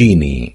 Genie.